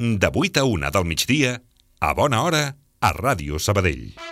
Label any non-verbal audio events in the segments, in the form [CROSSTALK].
De 8 a 1 del migdia, a bona hora, a Ràdio Sabadell.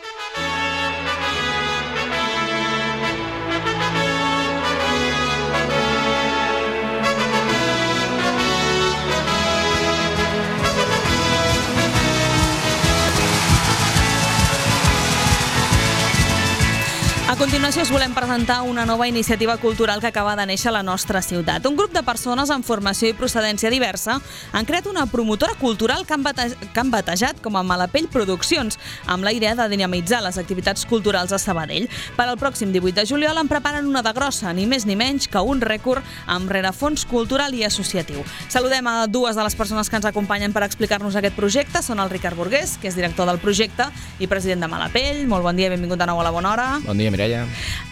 A continuació us volem presentar una nova iniciativa cultural que acaba de néixer a la nostra ciutat. Un grup de persones amb formació i procedència diversa han creat una promotora cultural que han, bate que han batejat com a Malapell Produccions, amb la idea de dinamitzar les activitats culturals a Sabadell. Per al pròxim 18 de juliol en preparen una de grossa, ni més ni menys que un rècord amb rerefons cultural i associatiu. Saludem a dues de les persones que ens acompanyen per explicar-nos aquest projecte. Són el Ricard Burgués, que és director del projecte i president de Malapell. Molt bon dia, benvingut de nou a la bona hora. Bon dia, Mireia.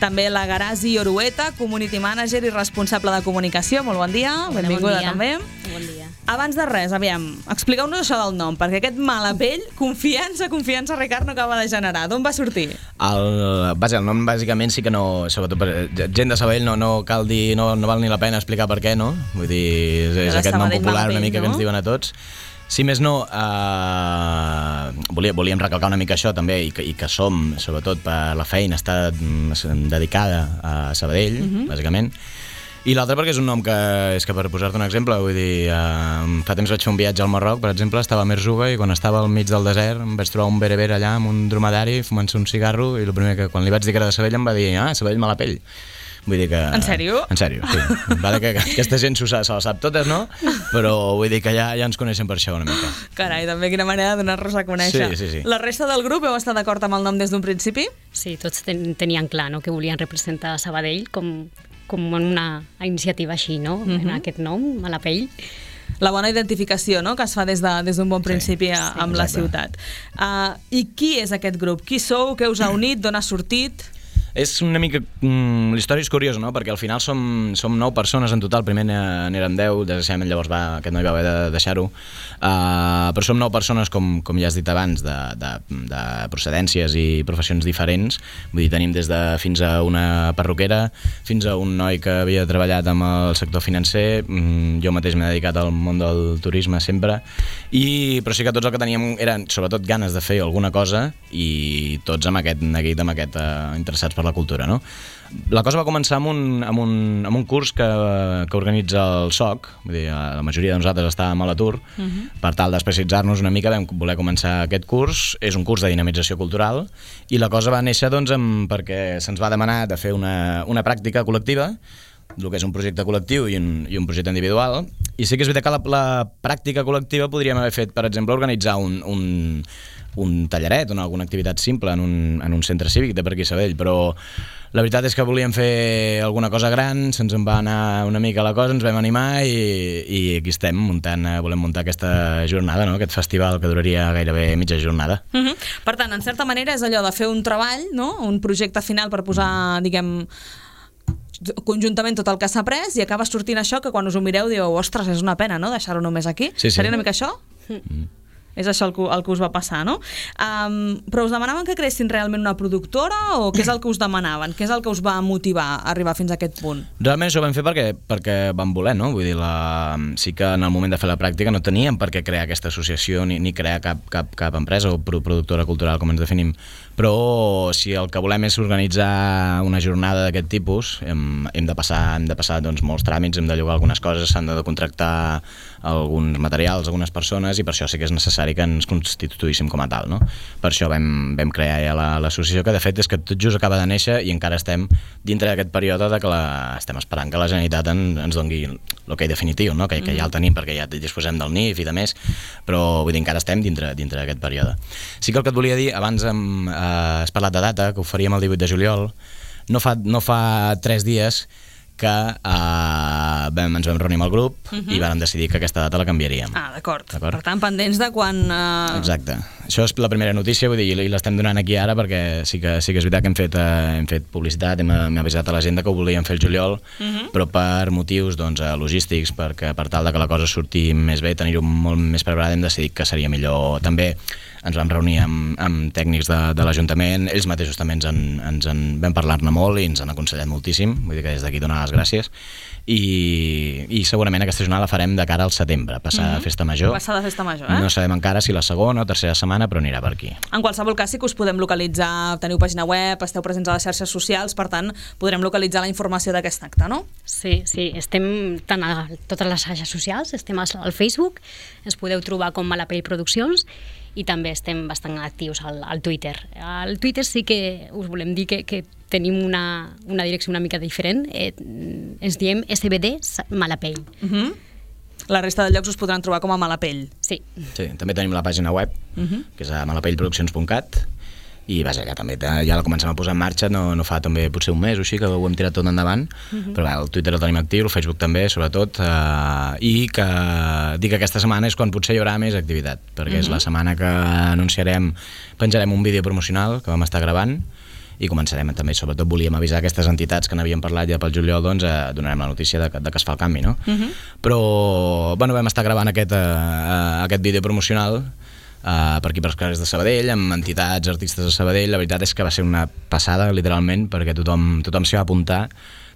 També la Garasi Orueta, community manager i responsable de comunicació. Molt bon dia, Hola, benvinguda bon dia. també. Bon dia. Abans de res, aviam, expliqueu-nos això del nom, perquè aquest Malapell, confiança, confiança, Ricard, no acaba de generar. D'on va sortir? El, vaja, el nom bàsicament sí que no, sobretot per gent de Sabadell no, no cal dir, no, no val ni la pena explicar per què, no? Vull dir, és, és aquest nom popular una Malapell, mica que no? ens diuen a tots. Si més no, eh, volia, volíem recalcar una mica això també i que, i que som, sobretot per la feina, està mm, dedicada a Sabadell, Mhm. bàsicament. I l'altre perquè és un nom que, és que per posar-te un exemple, vull dir, eh, fa temps vaig fer un viatge al Marroc, per exemple, estava a Merzuga i quan estava al mig del desert em vaig trobar un bereber allà amb un dromedari fumant-se un cigarro i el primer que quan li vaig dir que era de Sabadell em va dir ah, Sabadell me la pell. Vull dir que... En sèrio? En sèrio, sí. Vale que, que aquesta gent se la sap totes, no? Però vull dir que ja, ja ens coneixen per això una mica. Carai, també quina manera de donar-nos a conèixer. Sí, sí, sí. La resta del grup heu estat d'acord amb el nom des d'un principi? Sí, tots ten tenien clar no, que volien representar Sabadell com, com una iniciativa així, no? Mhm. en aquest nom, Malapell. La bona identificació no? que es fa des d'un de, des d'un bon principi a, sí, amb la exacte. ciutat. Uh, I qui és aquest grup? Qui sou? Què us ha unit? D'on ha sortit? És una mica... Mm, la història és curiosa, no? Perquè al final som, som nou persones en total. Primer n'e- n'érem deu, desgraciadament llavors va, aquest noi va haver de deixar-ho. Uh, però som nou persones, com, com ja has dit abans, de, de, de procedències i professions diferents. Vull dir, tenim des de fins a una perruquera, fins a un noi que havia treballat amb el sector financer. Mm, jo mateix m'he dedicat al món del turisme sempre. I, però sí que tots el que teníem eren, sobretot, ganes de fer alguna cosa i tots amb aquest neguit, amb aquest uh, interessats per la cultura, no? La cosa va començar amb un, amb un, amb un curs que, que organitza el SOC, vull dir, la majoria de nosaltres estàvem a l'atur, uh -huh. per tal d'especialitzar-nos una mica vam voler començar aquest curs, és un curs de dinamització cultural, i la cosa va néixer doncs, amb, perquè se'ns va demanar de fer una, una pràctica col·lectiva, el que és un projecte col·lectiu i un, i un projecte individual, i sí que és veritat que la, la pràctica col·lectiva podríem haver fet, per exemple, organitzar un, un, un tallaret o alguna activitat simple en un, en un centre cívic de per aquí a Sabadell, però la veritat és que volíem fer alguna cosa gran, se'ns en va anar una mica la cosa, ens vam animar i, i aquí estem muntant, eh, volem muntar aquesta jornada, no? aquest festival que duraria gairebé mitja jornada. Uh -huh. Per tant, en certa manera és allò de fer un treball, no? un projecte final per posar, diguem, conjuntament tot el que s'ha après i acaba sortint això que quan us ho mireu dieu ostres, és una pena, no?, deixar-ho només aquí. Sí, sí. Seria una mica això? Mm. És això el que, el que us va passar, no? Um, però us demanaven que creessin realment una productora o què és el que us demanaven? Què és el que us va motivar a arribar fins a aquest punt? Realment això ho vam fer perquè, perquè vam voler, no? Vull dir, la... sí que en el moment de fer la pràctica no teníem per què crear aquesta associació ni, ni crear cap, cap, cap empresa o pro- productora cultural, com ens definim. Però si el que volem és organitzar una jornada d'aquest tipus, hem, hem de passar, hem de passar doncs, molts tràmits, hem de llogar algunes coses, s'han de contractar alguns materials, algunes persones, i per això sí que és necessari que ens constituïssim com a tal. No? Per això vam, vam crear ja la- l'associació, que de fet és que tot just acaba de néixer i encara estem dintre d'aquest període de que la, estem esperant que la Generalitat en, ens doni el que definitiu, no? que, que ja el tenim perquè ja disposem del NIF i de més, però vull dir, encara estem dintre, dintre d'aquest període. Sí que el que et volia dir, abans hem, eh, has parlat de data, que ho faríem el 18 de juliol, no fa, no fa tres dies que eh, vam, ens vam reunir amb el grup uh -huh. i vam decidir que aquesta data la canviaríem. Ah, d'acord. Per tant, pendents de quan... Uh... Exacte. Això és la primera notícia, vull dir, i l'estem donant aquí ara perquè sí que, sí que és veritat que hem fet, eh, hem fet publicitat, hem, hem avisat a la gent que ho volíem fer el juliol, uh -huh. però per motius doncs, logístics, perquè per tal de que la cosa surti més bé, tenir-ho molt més preparat, hem decidit que seria millor també ens vam reunir amb, amb tècnics de, de l'Ajuntament, ells mateixos també ens en, ens en vam parlar-ne molt i ens han aconsellat moltíssim, vull dir que des d'aquí donar les gràcies, i, i segurament aquesta jornada la farem de cara al setembre, passar mm -hmm. a Festa Major. Passada Festa Major, eh? No sabem encara si la segona o tercera setmana, però anirà per aquí. En qualsevol cas sí que us podem localitzar, teniu pàgina web, esteu presents a les xarxes socials, per tant, podrem localitzar la informació d'aquest acte, no? Sí, sí, estem tant a totes les xarxes socials, estem al Facebook, ens podeu trobar com Malapell Produccions, i també estem bastant actius al, al Twitter. Al Twitter sí que us volem dir que, que tenim una, una direcció una mica diferent. Eh, ens diem SBD Malapell. Uh -huh. La resta de llocs us podran trobar com a Malapell. Sí. Sí, també tenim la pàgina web, uh -huh. que és a malapellproduccions.cat, i vaja, ja també ja la comencem a posar en marxa no, no fa també potser un mes o així que ho hem tirat tot endavant uh -huh. però bé, el Twitter el tenim actiu, el Facebook també sobretot eh, i que dic que aquesta setmana és quan potser hi haurà més activitat perquè uh -huh. és la setmana que anunciarem penjarem un vídeo promocional que vam estar gravant i començarem també, sobretot volíem avisar aquestes entitats que n'havíem parlat ja pel juliol, doncs eh, donarem la notícia de, de que es fa el canvi, no? Uh -huh. Però, bueno, vam estar gravant aquest, eh, aquest vídeo promocional uh, per aquí per els carrers de Sabadell, amb entitats, artistes de Sabadell, la veritat és que va ser una passada, literalment, perquè tothom, tothom s'hi va apuntar,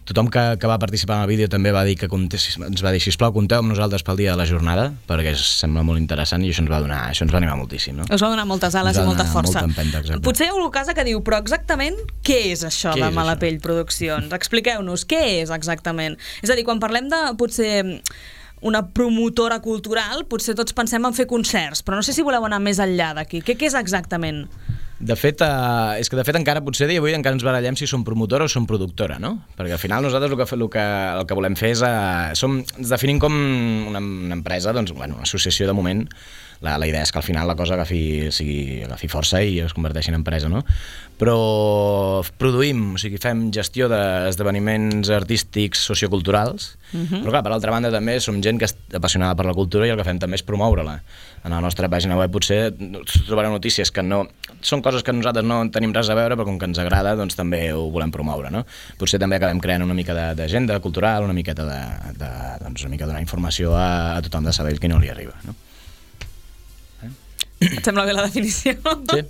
tothom que, que va participar en el vídeo també va dir que comptés, ens va dir, sisplau, compteu amb nosaltres pel dia de la jornada, perquè es sembla molt interessant i això ens va donar, això ens va animar moltíssim. No? Us va donar moltes ales i molta força. Molta empenta, Potser hi ha algú casa que diu, però exactament què és això què de Malapell? Produccions? Expliqueu-nos, què és exactament? És a dir, quan parlem de potser una promotora cultural, potser tots pensem en fer concerts, però no sé si voleu anar més enllà d'aquí. Què, què és exactament? De fet, eh, és que de fet encara potser dia avui encara ens barallem si som promotora o som productora, no? Perquè al final nosaltres el que, el que, el que volem fer és... Eh, som, ens definim com una, una empresa, doncs, bueno, una associació de moment, la, la idea és que al final la cosa agafi, sigui, agafi força i es converteixi en empresa, no? Però produïm, o sigui, fem gestió d'esdeveniments artístics socioculturals, uh mhm. -huh. però clar, per altra banda també som gent que és apassionada per la cultura i el que fem també és promoure-la. En la nostra pàgina web potser trobareu notícies que no... Són coses que nosaltres no tenim res a veure, però com que ens agrada, doncs també ho volem promoure, no? Potser també acabem creant una mica d'agenda cultural, una miqueta de, de, doncs una mica donar informació a, a tothom de Sabell que no li arriba, no? Et [COUGHS] sembla bé la definició? Sí.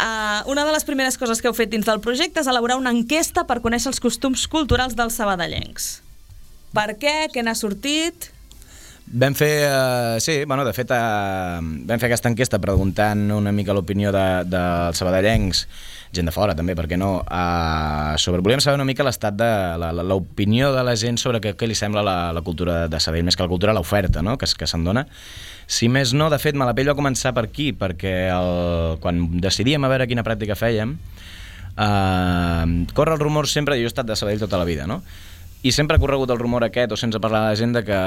Uh, una de les primeres coses que heu fet dins del projecte és elaborar una enquesta per conèixer els costums culturals dels sabadellencs. Per què? Què n'ha sortit? Vam fer, uh, sí, bueno, de fet, uh, vam fer aquesta enquesta preguntant una mica l'opinió de, dels sabadellencs, gent de fora també, perquè no, uh, sobre, volíem saber una mica l'estat de, l'opinió de la gent sobre què, què li sembla la, la cultura de Sabadell, més que la cultura, l'oferta no? que, que se'n dona. Si més no, de fet, Malapell va començar per aquí, perquè el, quan decidíem a veure quina pràctica fèiem, eh, corre el rumor sempre, jo he estat de Sabadell tota la vida, no? I sempre ha corregut el rumor aquest, o sense parlar a la gent, de que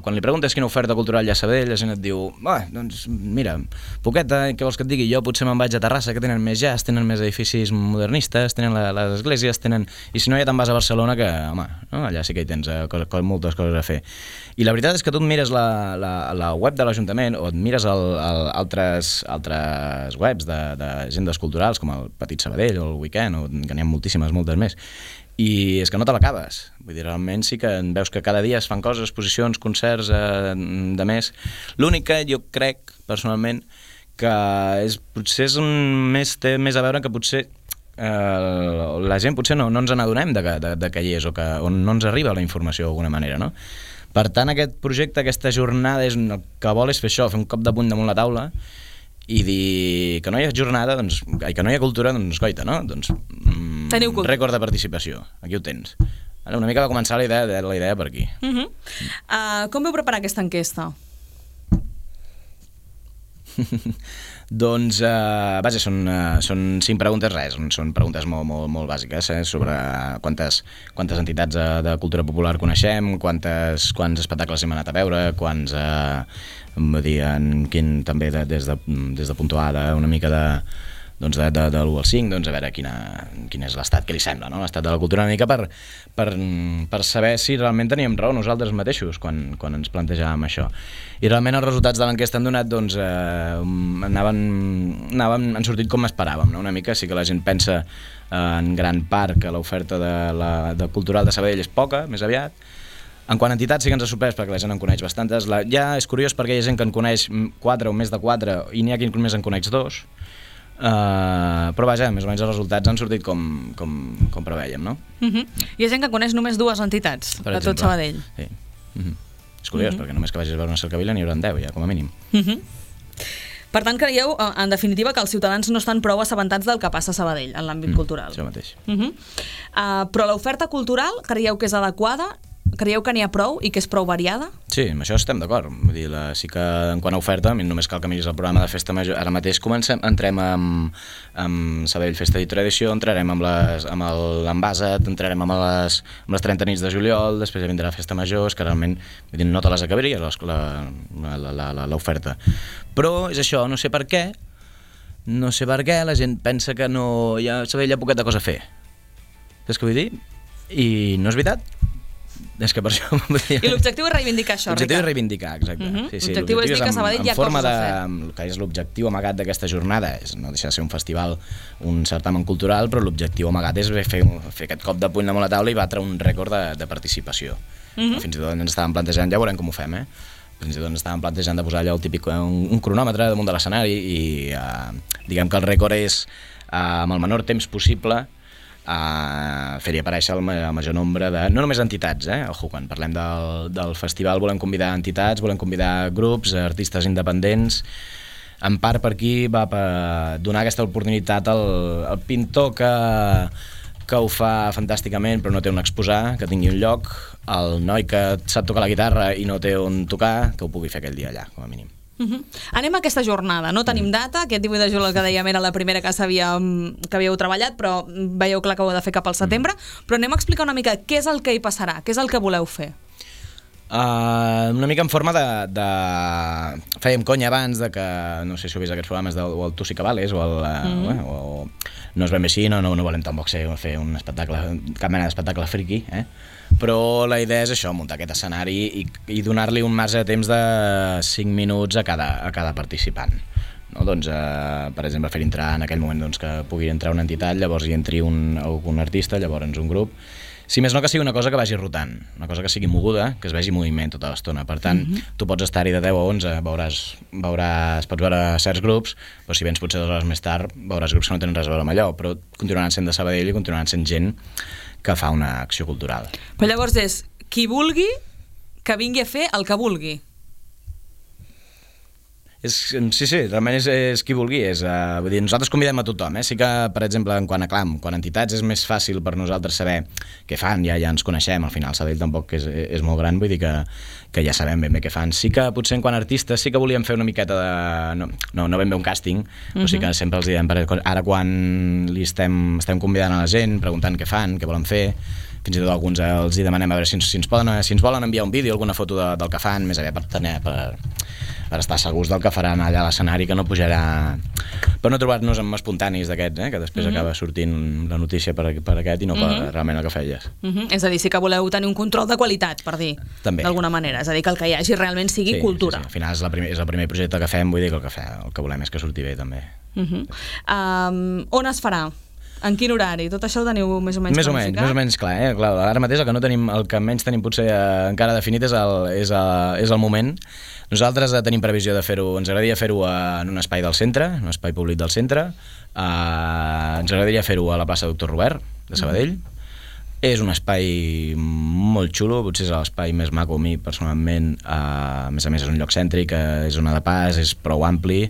quan li preguntes quina oferta cultural hi ha a Sabadell, la gent et diu, va, doncs mira, poqueta, què vols que et digui? Jo potser me'n vaig a Terrassa, que tenen més jazz, tenen més edificis modernistes, tenen la, les esglésies, tenen... I si no, ja te'n vas a Barcelona, que, home, no? allà sí que hi tens eh, coses, moltes coses a fer. I la veritat és que tu et mires la, la, la web de l'Ajuntament o et mires el, el, altres, altres webs de, de agendes culturals, com el Petit Sabadell o el Weekend, o, que n'hi ha moltíssimes, moltes més, i és que no te l'acabes. Vull dir, realment sí que veus que cada dia es fan coses, exposicions, concerts, eh, de més. L'únic que jo crec, personalment, que és, potser és un, més, té més a veure que potser eh, la gent potser no, no ens n'adonem de, de, de que hi és o que o no ens arriba la informació d'alguna manera, no? Per tant, aquest projecte, aquesta jornada, és, el que vol és fer això, fer un cop de punt damunt la taula i dir que no hi ha jornada, doncs, que no hi ha cultura, doncs, goita, no? Doncs, mm, Teniu cultura. rècord de participació, aquí ho tens. Ara, una mica va començar la idea, la idea per aquí. Uh -huh. uh, com veu preparar aquesta enquesta? [LAUGHS] doncs, uh, vaja, són, uh, són cinc preguntes, res, són preguntes molt, molt, molt bàsiques, eh, sobre quantes, quantes entitats de, de cultura popular coneixem, quantes, quants espectacles hem anat a veure, quants... Uh, dir, en quin, també de, des, de, des de puntuada una mica de, doncs de, de, de l'1 al 5, doncs a veure quina, quin és l'estat que li sembla, no? l'estat de la cultura una mica per, per, per saber si realment teníem raó nosaltres mateixos quan, quan ens plantejàvem això. I realment els resultats de l'enquesta han donat, doncs, eh, anaven, anaven, han sortit com esperàvem, no? una mica, sí que la gent pensa eh, en gran part que l'oferta de, la, de cultural de Sabadell és poca, més aviat, en quant a entitats sí que ens ha sorprès perquè la gent en coneix bastantes. La, ja és curiós perquè hi ha gent que en coneix 4 o més de 4 i n'hi ha qui només en coneix dos. Uh, però vaja, més o menys els resultats han sortit com, com, com preveiem, no? Uh -huh. Hi ha gent que coneix només dues entitats Per de tot exemple. Sabadell. Sí. Uh -huh. És curiós, uh -huh. perquè només que vagis a veure una cercavila n'hi haurà 10, ja, com a mínim. Uh -huh. Per tant, creieu, eh, en definitiva, que els ciutadans no estan prou assabentats del que passa a Sabadell en l'àmbit cultural. Això mateix. Uh -huh. uh, però l'oferta cultural creieu que és adequada? Creieu que n'hi ha prou i que és prou variada? Sí, amb això estem d'acord. Vull dir, la, sí que en quant a oferta, a només cal que miris el programa de Festa Major. Ara mateix comencem, entrem amb, amb Sabell Festa i Tradició, entrarem amb les- amb l'Envasa't, entrarem amb les, amb les 30 nits de juliol, després ja vindrà Festa Major, és que realment dir, no te les acabaries l'oferta. Però és això, no sé per què, no sé per què, la gent pensa que no, hi ha, a Sabell hi ha poqueta cosa a fer. Saps què vull dir? I no és veritat. És que per això... [LAUGHS] I l'objectiu és reivindicar això, L'objectiu és reivindicar, exacte. Mhm. sí, sí, L'objectiu és dir que a Sabadell hi ha forma coses a de, fer. El que és l'objectiu amagat d'aquesta jornada és no deixar de ser un festival, un certamen cultural, però l'objectiu amagat és fer, fer aquest cop de puny damunt la taula i batre un rècord de, de participació. Mhm. Fins i tot ens estàvem plantejant, ja veurem com ho fem, eh? fins i tot ens estàvem plantejant de posar allò el típic, un, un cronòmetre damunt de l'escenari i uh, diguem que el rècord és uh, amb el menor temps possible a fer-hi aparèixer el, ma- el major nombre de... No només entitats, eh? Ojo, quan parlem del, del festival volem convidar entitats, volem convidar grups, artistes independents... En part per aquí va per donar aquesta oportunitat al, al pintor que, que ho fa fantàsticament però no té on exposar, que tingui un lloc, el noi que sap tocar la guitarra i no té on tocar, que ho pugui fer aquell dia allà, com a mínim. Uh -huh. Anem a aquesta jornada. No tenim data, aquest 18 de juliol que dèiem era la primera que, sabia, que havíeu treballat, però veieu clar que ho heu de fer cap al setembre. Però anem a explicar una mica què és el que hi passarà, què és el que voleu fer. Uh, una mica en forma de, de... Fèiem conya abans de que, no sé si heu vist aquests programes del o el Tu sí que vales, o el... Uh, bueno, o, no ben bé així, no, no, no volem tampoc ser, fer un espectacle, cap mena d'espectacle friqui, eh? però la idea és això, muntar aquest escenari i, i donar-li un marge de temps de 5 minuts a cada, a cada participant. No? Doncs, eh, per exemple, fer entrar en aquell moment doncs, que pugui entrar una entitat, llavors hi entri un, un artista, llavors un grup, si més no que sigui una cosa que vagi rotant, una cosa que sigui moguda, que es vegi en moviment tota l'estona. Per tant, mm -hmm. tu pots estar-hi de 10 a 11, veuràs, veuràs, pots veure certs grups, però si vens potser dues hores més tard, veuràs grups que no tenen res a veure amb allò, però continuaran sent de Sabadell i continuaran sent gent que fa una acció cultural. Però llavors és qui vulgui que vingui a fer el que vulgui. És, sí, sí, realment és, és qui vulgui. És, uh, vull dir, nosaltres convidem a tothom. Eh? Sí que, per exemple, en quant a clam, quan entitats és més fàcil per nosaltres saber què fan, ja ja ens coneixem, al final Sabell tampoc és, és molt gran, vull dir que, que ja sabem ben bé què fan. Sí que potser en quant a artistes sí que volíem fer una miqueta de... No, no, no ben bé un càsting, però sí que sempre els diem, ara quan li estem, estem convidant a la gent, preguntant què fan, què volen fer, fins i tot alguns els hi demanem a veure si ens, si ens, poden, si ens volen enviar un vídeo, alguna foto de, del que fan, més aviat per, tenir, per, per estar segurs del que faran allà a l'escenari, que no pujarà... Per no trobar-nos amb espontanis d'aquests, eh? que després mm -hmm. acaba sortint la notícia per, per aquest i no per mm -hmm. realment el que feies. Uh -huh. És a dir, sí que voleu tenir un control de qualitat, per dir, d'alguna manera. És a dir, que el que hi hagi realment sigui cultura. Sí, sí. Al final és, la primer, és el primer projecte que fem, vull dir que el que, fe, el que volem és que surti bé també. Uh -huh. um, on es farà? En quin horari? Tot això ho teniu més o menys Més o menys, més o menys clar, eh? clar, ara mateix el que no tenim, el que menys tenim potser eh, encara definit és el, és, el, és el moment. Nosaltres eh, tenim previsió de fer-ho, ens agradaria fer-ho eh, en un espai del centre, en un espai públic del centre, eh, ens agradaria fer-ho a la plaça Doctor Robert, de Sabadell, és un espai molt xulo, potser és l'espai més maco a mi personalment, eh, a més a més és un lloc cèntric, eh, és zona de pas, és prou ampli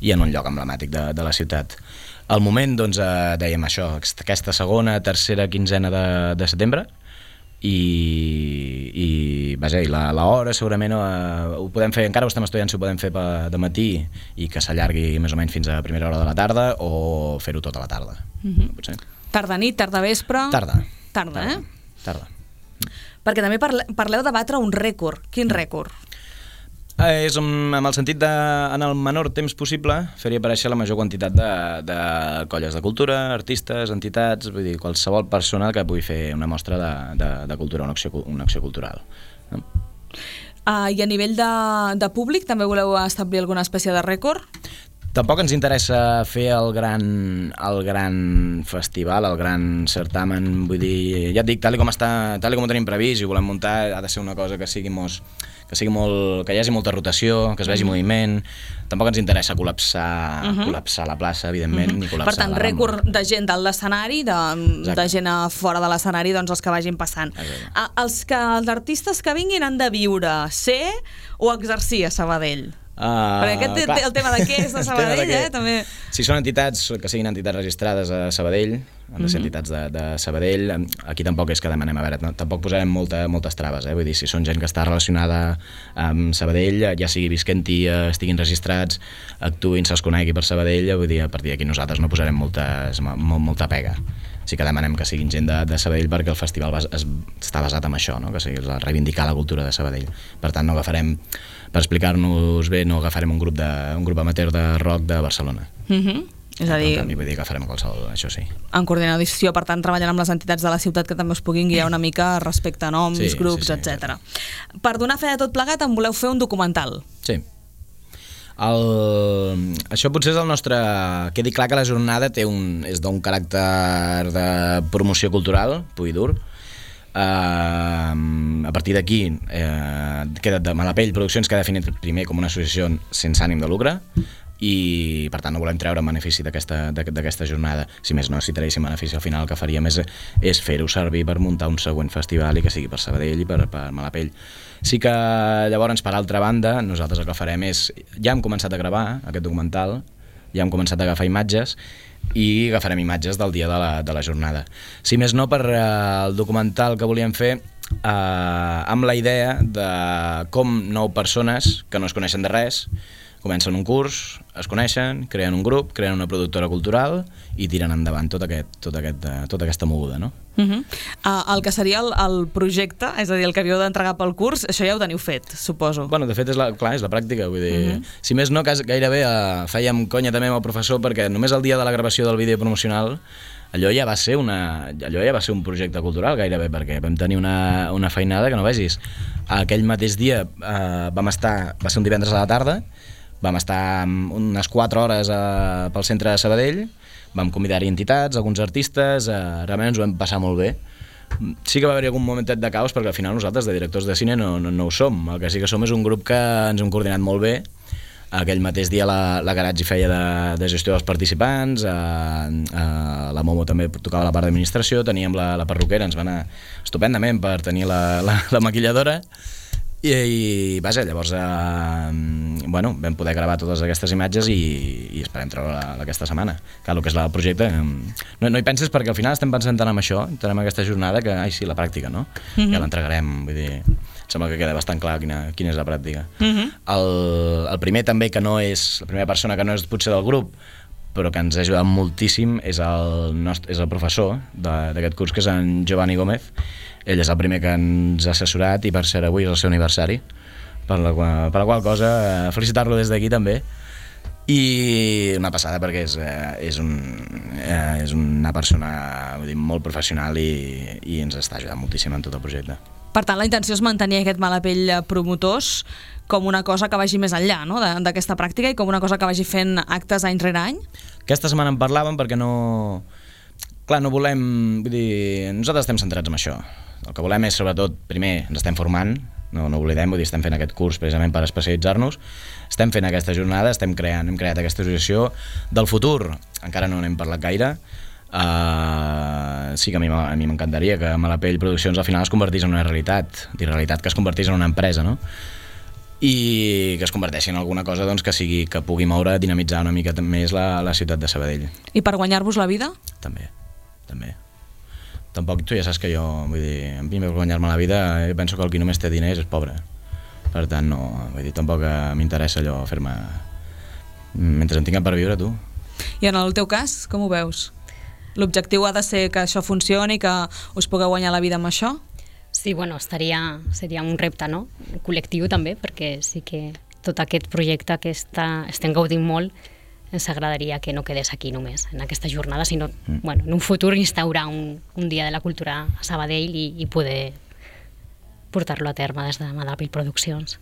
i en un lloc emblemàtic de, de la ciutat. Al moment, doncs, eh, dèiem això, aquesta segona, tercera quinzena de, de setembre, i, i vaja, i la, la hora segurament eh, ho podem fer, encara ho estem estudiant si ho podem fer de matí i que s'allargui més o menys fins a primera hora de la tarda o fer-ho tota la tarda, mm -hmm. potser. Tarda nit, tarda vespre... Tarda. Tarda, eh? Tarda. Perquè també parle parleu de batre un rècord. Quin rècord? Eh, és amb, amb el sentit de, en el menor temps possible, fer-hi aparèixer la major quantitat de, de colles de cultura, artistes, entitats, vull dir, qualsevol persona que pugui fer una mostra de, de, de cultura, una acció, una acció cultural. Uh, I a nivell de, de públic també voleu establir alguna espècie de rècord? Tampoc ens interessa fer el gran, el gran festival, el gran certamen, vull dir, ja et dic, tal com està, tal com ho tenim previst i ho volem muntar, ha de ser una cosa que sigui mos, que sigui molt, que hi hagi molta rotació, que es vegi moviment. Tampoc ens interessa col·lapsar, uh -huh. col·lapsar la plaça, evidentment, uh -huh. ni col·lapsar Per tant, rècord de gent dalt l'escenari, de, de Exacte. gent a fora de l'escenari, doncs els que vagin passant. A, els, que, els artistes que vinguin han de viure, ser o exercir a Sabadell? Uh, Perquè aquest té- té el tema de què és [LAUGHS] de Sabadell, què- eh, també. Si són entitats, que siguin entitats registrades a Sabadell, han de ser Mhm. entitats de, de Sabadell. Aquí tampoc és que demanem, a veure, no, tampoc posarem molta, moltes traves, eh? vull dir, si són gent que està relacionada amb Sabadell, ja sigui visquent-hi, eh, estiguin registrats, actuïn, se'ls conegui per Sabadell, vull dir, a partir d'aquí nosaltres no posarem moltes, mo- molta pega. Sí que demanem que siguin gent de, de Sabadell perquè el festival bas, es, està basat en això, no? que sigui la- reivindicar la cultura de Sabadell. Per tant, no agafarem, per explicar-nos bé, no agafarem un grup, de, un grup amateur de rock de Barcelona. -huh. És a dir, canvi, vull dir que farem qualsevol, això sí. en coordinació, per tant, treballant amb les entitats de la ciutat que també us puguin guiar una mica respecte a noms, Sí, sí, grups, sí, etc. Per donar fe de tot plegat, em voleu fer un documental. Sí. El... Això potser és el nostre... Quedi clar que la jornada té un... és d'un caràcter de promoció cultural, pur i dur. Uh, a partir d'aquí uh, queda de Malapell Produccions que ha definit primer com una associació sense ànim de lucre i per tant no volem treure benefici d'aquesta d'aqu- d'aquesta jornada si més no, si traguéssim benefici al final el que faríem és, és fer-ho servir per muntar un següent festival i que sigui per Sabadell i per, per Malapell sí que llavors per altra banda nosaltres el que farem és ja hem començat a gravar aquest documental ja hem començat a agafar imatges i agafarem imatges del dia de la, de la jornada. Si més no, per eh, el documental que volíem fer eh, amb la idea de com nou persones que no es coneixen de res comencen un curs, es coneixen, creen un grup, creen una productora cultural i tiren endavant tot aquest, tot aquest, eh, tota aquesta moguda, no? Uh -huh. uh, el que seria el, el projecte, és a dir, el que havíeu d'entregar pel curs, això ja ho teniu fet, suposo. Bueno, de fet, és la, clar, és la pràctica, vull dir... Si més no, gairebé eh, fèiem conya també amb el professor perquè només el dia de la gravació del vídeo promocional allò ja va ser una allò ja va ser un projecte cultural gairebé perquè vam tenir una, una feinada que no vegis aquell mateix dia eh, vam estar, va ser un divendres a la tarda vam estar unes 4 hores eh, pel centre de Sabadell. Vam convidar-hi entitats, alguns artistes eh, realment ens ho vam passar molt bé. Sí que va haver-hi algun momentet de caos perquè al final nosaltres de directors de cine no, no, no ho som. El que sí que som és un grup que ens hem coordinat molt bé. Aquell mateix dia la, la Garatge feia de, de gestió dels participants, eh, eh, la Momo també tocava la part d'administració, teníem la, la perruquera, ens va anar estupendament per tenir la, la, la maquilladora, i, i vaja, llavors eh, bueno, vam poder gravar totes aquestes imatges i, i esperem treure-la aquesta setmana. Clar, el que és la- el projecte, eh, no, no hi penses perquè al final estem pensant tant en això, tant en aquesta jornada, que, ai sí, la pràctica, no? Ja l'entregarem, vull dir, em sembla que queda bastant clar quina, quina és la pràctica. el, el primer també que no és, la primera persona que no és potser del grup, però que ens ha ajudat moltíssim és el, nostre, és el professor de- d'aquest curs, que és en Giovanni Gómez. Ell és el primer que ens ha assessorat i per ser avui és el seu aniversari, per la, qual- per la qual cosa eh, felicitar-lo des d'aquí també. I una passada perquè és, eh, és, un, eh, és una persona vull dir, molt professional i, i ens està ajudant moltíssim en tot el projecte. Per tant, la intenció és mantenir aquest Malapell promotors com una cosa que vagi més enllà no? d'aquesta pràctica i com una cosa que vagi fent actes any rere any. Aquesta setmana en parlàvem perquè no... Clar, no volem... Vull dir, nosaltres estem centrats en això. El que volem és, sobretot, primer, ens estem formant, no, no oblidem, vull dir, estem fent aquest curs precisament per especialitzar-nos, estem fent aquesta jornada, estem creant, hem creat aquesta associació del futur, encara no n'hem parlat gaire, Uh, sí que a mi, m'a- a mi m'encantaria que Malapell Produccions al final es convertís en una realitat, dir realitat que es convertís en una empresa, no? i que es converteixi en alguna cosa doncs, que sigui que pugui moure, dinamitzar una mica més la, la ciutat de Sabadell. I per guanyar-vos la vida? També, també. Tampoc tu ja saps que jo, vull dir, a mi per guanyar-me la vida, jo penso que el qui només té diners és pobre. Per tant, no, vull dir, tampoc eh, m'interessa allò fer-me... Mentre en tinguem per viure, tu. I en el teu cas, com ho veus? L'objectiu ha de ser que això funcioni, que us pugueu guanyar la vida amb això? Sí, bueno, estaria, seria un repte no? col·lectiu també, perquè sí que tot aquest projecte que està, estem gaudint molt ens agradaria que no quedés aquí només, en aquesta jornada, sinó mm. bueno, en un futur instaurar un, un dia de la cultura a Sabadell i, i poder portar-lo a terme des de Madapil Produccions.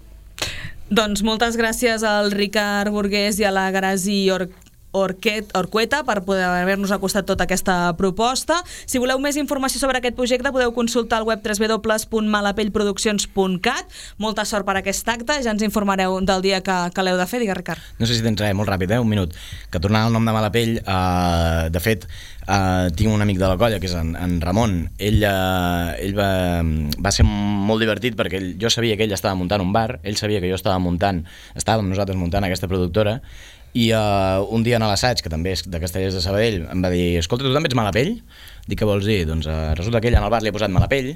Doncs moltes gràcies al Ricard Burgués i a la Grazi Or Orquet, Orqueta per poder haver-nos acostat tota aquesta proposta. Si voleu més informació sobre aquest projecte podeu consultar el web www.malapellproduccions.cat. Molta sort per aquest acte, ja ens informareu del dia que, que l'heu de fer, digues Ricard. No sé si tens res, molt ràpid, eh? un minut. Que tornant al nom de Malapell, eh, de fet, eh, tinc un amic de la colla, que és en, en Ramon. Ell, eh, ell va, va ser molt divertit perquè ell, jo sabia que ell estava muntant un bar, ell sabia que jo estava muntant, estàvem nosaltres muntant aquesta productora, i uh, un dia en l'assaig, que també és de Castellers de Sabadell, em va dir, escolta, tu també ets mala pell? Dic, què vols dir? Doncs uh, resulta que ell en el bar li ha posat mala pell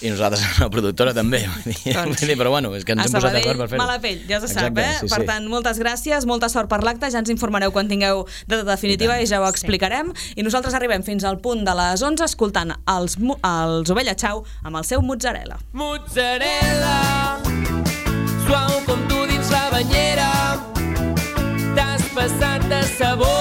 i nosaltres a [LAUGHS] la productora també. [LAUGHS] Doncs, dir, però bueno, és que ens hem posat d'acord per fer-ho. mala pell, ja se Exacte, sap, eh? sí, per sí. tant, moltes gràcies, molta sort per l'acte, ja ens informareu quan tingueu data definitiva i, i ja ho explicarem. I nosaltres arribem fins al punt de les 11 escoltant els, els Ovella Chau amb el seu mozzarella. Mozzarella, suau com de sabó,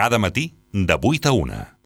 Cada matí, de 8 a 1.